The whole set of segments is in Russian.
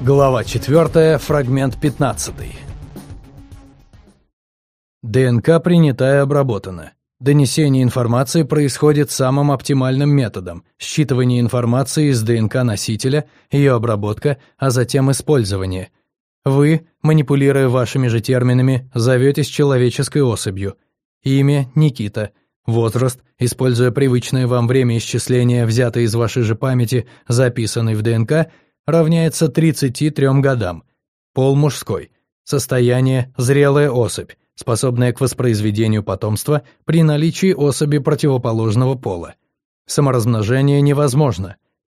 Глава 4, фрагмент 15. ДНК принята и обработана. Донесение информации происходит самым оптимальным методом – считывание информации из ДНК носителя, ее обработка, а затем использование. Вы, манипулируя вашими же терминами, зоветесь человеческой особью. Имя – Никита. Возраст, используя привычное вам время исчисления, взятое из вашей же памяти, записанный в ДНК – равняется 33 годам. Пол мужской. Состояние – зрелая особь, способная к воспроизведению потомства при наличии особи противоположного пола. Саморазмножение невозможно.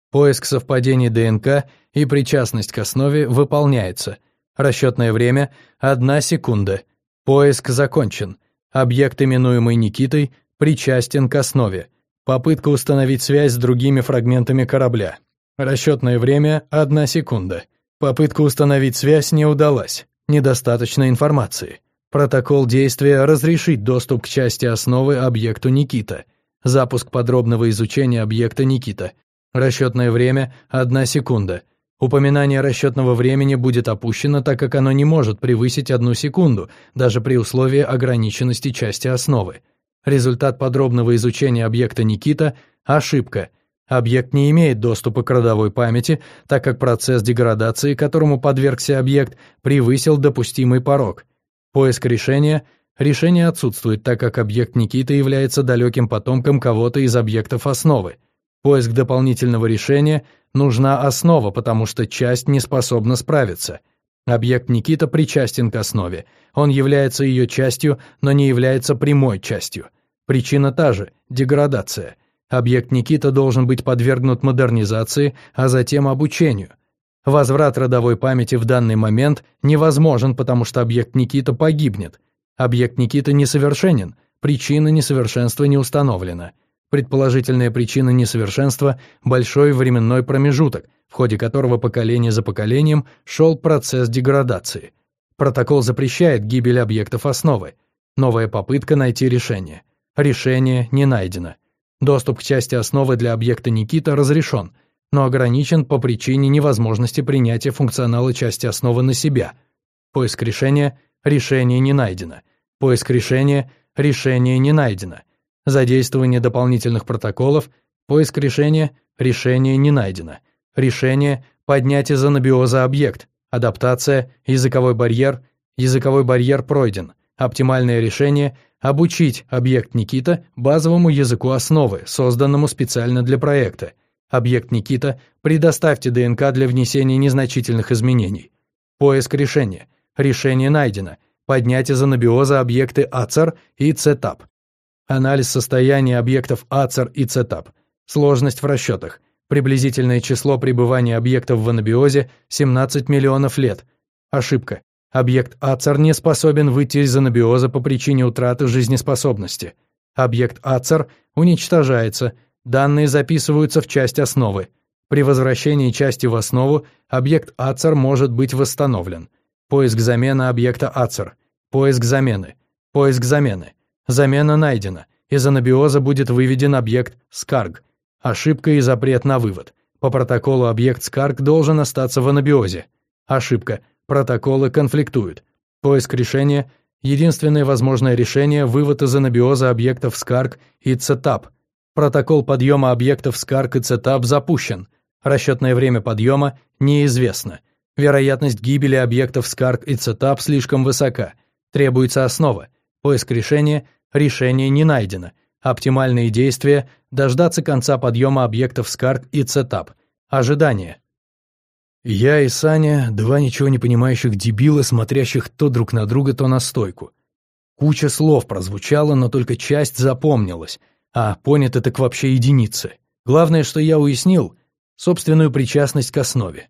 Поиск совпадений ДНК и причастность к основе выполняется. Расчетное время – 1 секунда. Поиск закончен. Объект, именуемый Никитой, причастен к основе. Попытка установить связь с другими фрагментами корабля. Расчетное время – одна секунда. Попытка установить связь не удалась. Недостаточно информации. Протокол действия разрешить доступ к части основы объекту Никита. Запуск подробного изучения объекта Никита. Расчетное время – одна секунда. Упоминание расчетного времени будет опущено, так как оно не может превысить одну секунду, даже при условии ограниченности части основы. Результат подробного изучения объекта Никита – ошибка – Объект не имеет доступа к родовой памяти, так как процесс деградации, которому подвергся объект, превысил допустимый порог. Поиск решения Решение отсутствует, так как объект Никита является далеким потомком кого-то из объектов основы. Поиск дополнительного решения нужна основа, потому что часть не способна справиться. Объект Никита причастен к основе. Он является ее частью, но не является прямой частью. Причина та же – деградация – Объект Никита должен быть подвергнут модернизации, а затем обучению. Возврат родовой памяти в данный момент невозможен, потому что объект Никита погибнет. Объект Никита несовершенен, причина несовершенства не установлена. Предположительная причина несовершенства – большой временной промежуток, в ходе которого поколение за поколением шел процесс деградации. Протокол запрещает гибель объектов основы. Новая попытка найти решение. Решение не найдено. Доступ к части основы для объекта Никита разрешен, но ограничен по причине невозможности принятия функционала части основы на себя. Поиск решения – решение не найдено. Поиск решения – решение не найдено. Задействование дополнительных протоколов – поиск решения – решение не найдено. Решение – поднять из анабиоза объект, адаптация, языковой барьер, языковой барьер пройден. Оптимальное решение Обучить объект Никита базовому языку основы, созданному специально для проекта. Объект Никита, предоставьте ДНК для внесения незначительных изменений. Поиск решения. Решение найдено. Поднять из анабиоза объекты АЦАР и ЦЕТАП. Анализ состояния объектов АЦАР и ЦЕТАП. Сложность в расчетах. Приблизительное число пребывания объектов в анабиозе – 17 миллионов лет. Ошибка. Объект Ацар не способен выйти из анабиоза по причине утраты жизнеспособности. Объект Ацар уничтожается, данные записываются в часть основы. При возвращении части в основу объект Ацар может быть восстановлен. Поиск замены объекта Ацар. Поиск замены. Поиск замены. Замена найдена. Из анабиоза будет выведен объект Скарг. Ошибка и запрет на вывод. По протоколу объект Скарг должен остаться в анабиозе. Ошибка. Протоколы конфликтуют. Поиск решения – единственное возможное решение – вывод из анабиоза объектов SCARC и CETAP. Протокол подъема объектов SCARC и CETAP запущен. Расчетное время подъема неизвестно. Вероятность гибели объектов SCARC и CETAP слишком высока. Требуется основа. Поиск решения – решение не найдено. Оптимальные действия – дождаться конца подъема объектов SCARC и CETAP. Ожидание – я и Саня, два ничего не понимающих дебила, смотрящих то друг на друга, то на стойку. Куча слов прозвучала, но только часть запомнилась, а понято так вообще единицы. Главное, что я уяснил — собственную причастность к основе.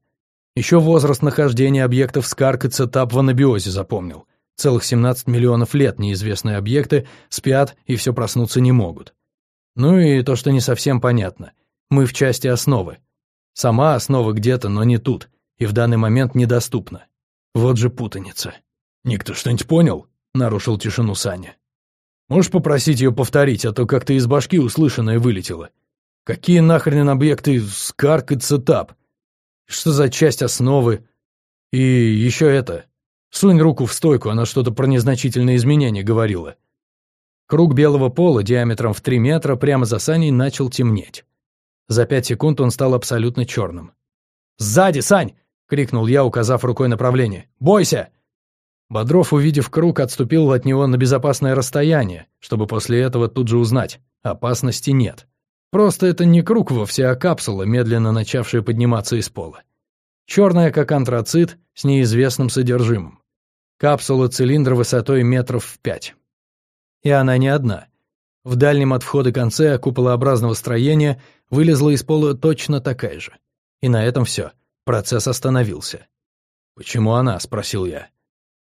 Еще возраст нахождения объектов Скарк и Цетап в анабиозе запомнил. Целых 17 миллионов лет неизвестные объекты спят и все проснуться не могут. Ну и то, что не совсем понятно. Мы в части основы. Сама основа где-то, но не тут, и в данный момент недоступна. Вот же путаница. «Никто что-нибудь понял?» — нарушил тишину Саня. «Можешь попросить ее повторить, а то как-то из башки услышанное вылетело. Какие нахрен объекты Скарк и Цетап? Что за часть основы? И еще это. Сунь руку в стойку, она что-то про незначительные изменения говорила. Круг белого пола диаметром в 3 метра прямо за Саней начал темнеть. За пять секунд он стал абсолютно черным. «Сзади, Сань!» — крикнул я, указав рукой направление. «Бойся!» Бодров, увидев круг, отступил от него на безопасное расстояние, чтобы после этого тут же узнать — опасности нет. Просто это не круг вовсе, а капсула, медленно начавшая подниматься из пола. Черная, как антрацит, с неизвестным содержимым. Капсула цилиндра высотой метров в пять. И она не одна. В дальнем от входа конце куполообразного строения вылезла из пола точно такая же. И на этом все. Процесс остановился. «Почему она?» — спросил я.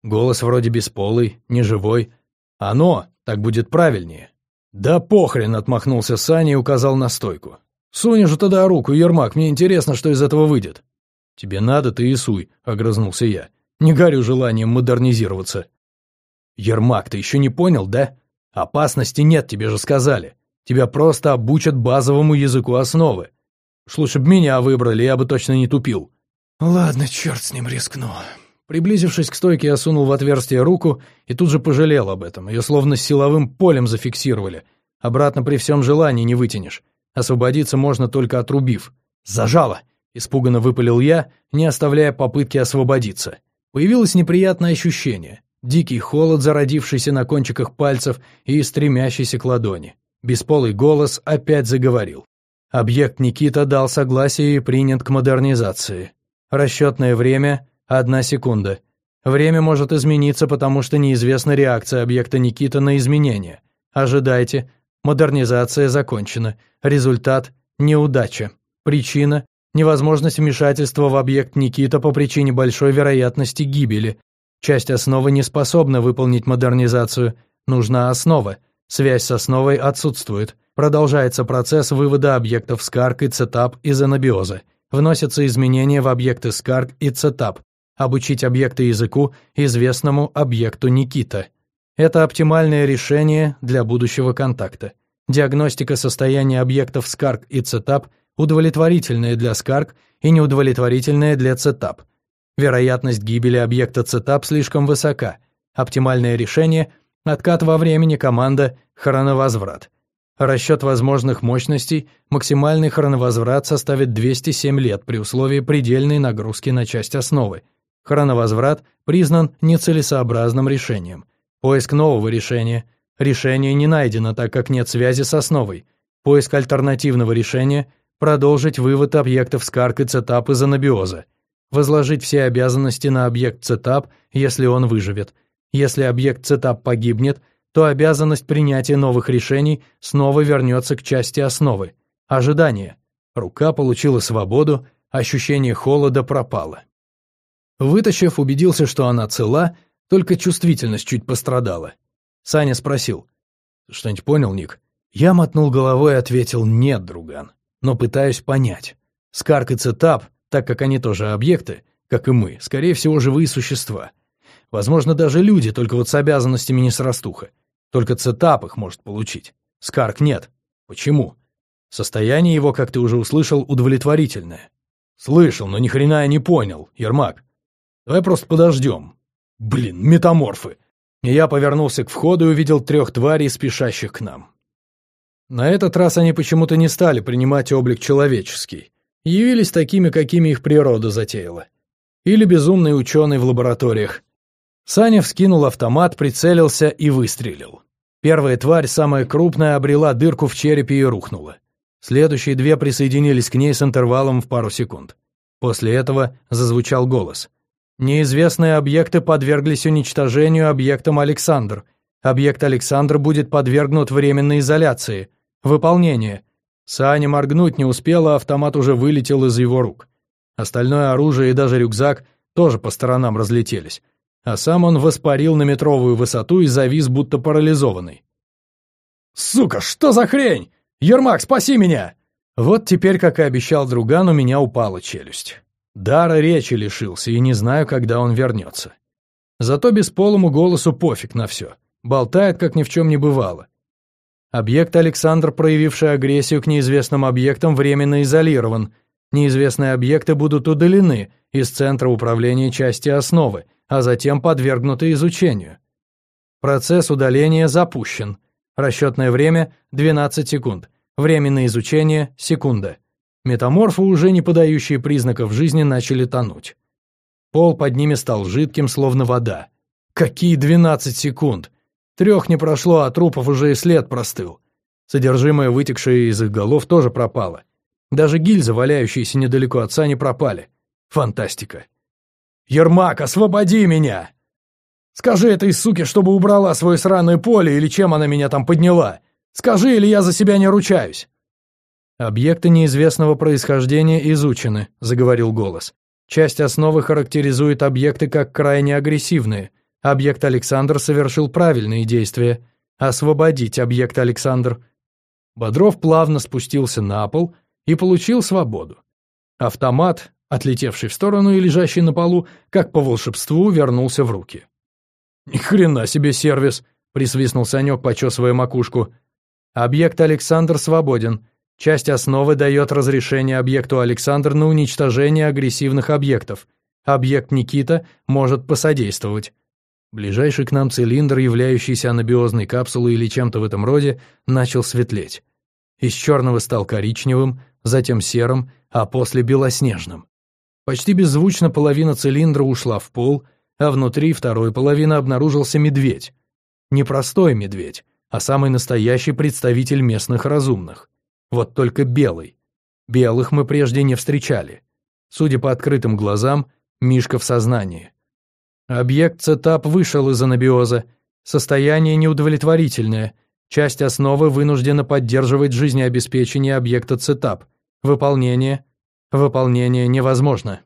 Голос вроде бесполый, неживой. «Оно! Так будет правильнее!» «Да похрен!» — отмахнулся Саня и указал на стойку. «Сунь же тогда руку, Ермак, мне интересно, что из этого выйдет». «Тебе надо, ты и суй», — огрызнулся я. «Не горю желанием модернизироваться». «Ермак, ты еще не понял, да? Опасности нет, тебе же сказали. Тебя просто обучат базовому языку основы. Уж лучше б меня выбрали, я бы точно не тупил». «Ладно, черт с ним рискну». Приблизившись к стойке, я сунул в отверстие руку и тут же пожалел об этом. Ее словно силовым полем зафиксировали. Обратно при всем желании не вытянешь. Освободиться можно только отрубив. «Зажало!» — испуганно выпалил я, не оставляя попытки освободиться. Появилось неприятное ощущение. Дикий холод, зародившийся на кончиках пальцев и стремящийся к ладони. Бесполый голос опять заговорил. Объект Никита дал согласие и принят к модернизации. Расчетное время — одна секунда. Время может измениться, потому что неизвестна реакция объекта Никита на изменения. Ожидайте. Модернизация закончена. Результат – неудача. Причина – невозможность вмешательства в объект Никита по причине большой вероятности гибели. Часть основы не способна выполнить модернизацию. Нужна основа. Связь с основой отсутствует. Продолжается процесс вывода объектов SCARC и CETAP из анабиоза. Вносятся изменения в объекты SCARC и CETAP. Обучить объекты языку, известному объекту Никита. Это оптимальное решение для будущего контакта. Диагностика состояния объектов SCARC и CETAP удовлетворительная для SCARC и неудовлетворительная для CETAP. Вероятность гибели объекта CETAP слишком высока. Оптимальное решение – откат во времени команда «Хроновозврат». Расчет возможных мощностей, максимальный хроновозврат составит 207 лет при условии предельной нагрузки на часть основы. Хроновозврат признан нецелесообразным решением. Поиск нового решения. Решение не найдено, так как нет связи с основой. Поиск альтернативного решения – продолжить вывод объектов SCARC и CETAP из анабиоза. Возложить все обязанности на объект CETAP, если он выживет. Если объект CETAP погибнет – то обязанность принятия новых решений снова вернется к части основы. Ожидание. Рука получила свободу, ощущение холода пропало. Вытащив, убедился, что она цела, только чувствительность чуть пострадала. Саня спросил. «Что-нибудь понял, Ник?» Я мотнул головой и ответил «нет, друган», но пытаюсь понять. Скарк и Цетап, так как они тоже объекты, как и мы, скорее всего, живые существа. Возможно, даже люди, только вот с обязанностями не срастуха. Только цитап их может получить. Скарк нет. Почему? Состояние его, как ты уже услышал, удовлетворительное. Слышал, но ни хрена я не понял, Ермак. Давай просто подождем. Блин, метаморфы. Я повернулся к входу и увидел трех тварей, спешащих к нам. На этот раз они почему-то не стали принимать облик человеческий. Явились такими, какими их природа затеяла. Или безумный ученый в лабораториях. Саня вскинул автомат, прицелился и выстрелил. Первая тварь, самая крупная, обрела дырку в черепе и рухнула. Следующие две присоединились к ней с интервалом в пару секунд. После этого зазвучал голос. Неизвестные объекты подверглись уничтожению объектом Александр. Объект Александр будет подвергнут временной изоляции. Выполнение. Саня моргнуть не успела, автомат уже вылетел из его рук. Остальное оружие и даже рюкзак тоже по сторонам разлетелись а сам он воспарил на метровую высоту и завис, будто парализованный. «Сука, что за хрень? Ермак, спаси меня!» Вот теперь, как и обещал друган, у меня упала челюсть. Дара речи лишился, и не знаю, когда он вернется. Зато бесполому голосу пофиг на все. Болтает, как ни в чем не бывало. Объект Александр, проявивший агрессию к неизвестным объектам, временно изолирован. Неизвестные объекты будут удалены из центра управления части основы, а затем подвергнуты изучению. Процесс удаления запущен. Расчетное время – 12 секунд. Время на изучение – секунда. Метаморфы, уже не подающие признаков жизни, начали тонуть. Пол под ними стал жидким, словно вода. Какие 12 секунд? Трех не прошло, а трупов уже и след простыл. Содержимое, вытекшее из их голов, тоже пропало. Даже гильзы, валяющиеся недалеко от сани, пропали. Фантастика. «Ермак, освободи меня!» «Скажи этой суке, чтобы убрала свое сраное поле, или чем она меня там подняла. Скажи, или я за себя не ручаюсь». «Объекты неизвестного происхождения изучены», — заговорил голос. «Часть основы характеризует объекты как крайне агрессивные. Объект Александр совершил правильные действия. Освободить объект Александр». Бодров плавно спустился на пол и получил свободу. Автомат, отлетевший в сторону и лежащий на полу, как по волшебству, вернулся в руки. «Ни хрена себе сервис!» — присвистнул Санек, почесывая макушку. «Объект Александр свободен. Часть основы дает разрешение объекту Александр на уничтожение агрессивных объектов. Объект Никита может посодействовать. Ближайший к нам цилиндр, являющийся анабиозной капсулой или чем-то в этом роде, начал светлеть. Из черного стал коричневым, затем серым, а после белоснежным. Почти беззвучно половина цилиндра ушла в пол, а внутри второй половины обнаружился медведь. Не простой медведь, а самый настоящий представитель местных разумных. Вот только белый. Белых мы прежде не встречали. Судя по открытым глазам, Мишка в сознании. Объект цетап вышел из анабиоза. Состояние неудовлетворительное. Часть основы вынуждена поддерживать жизнеобеспечение объекта цетап. Выполнение. Выполнение невозможно.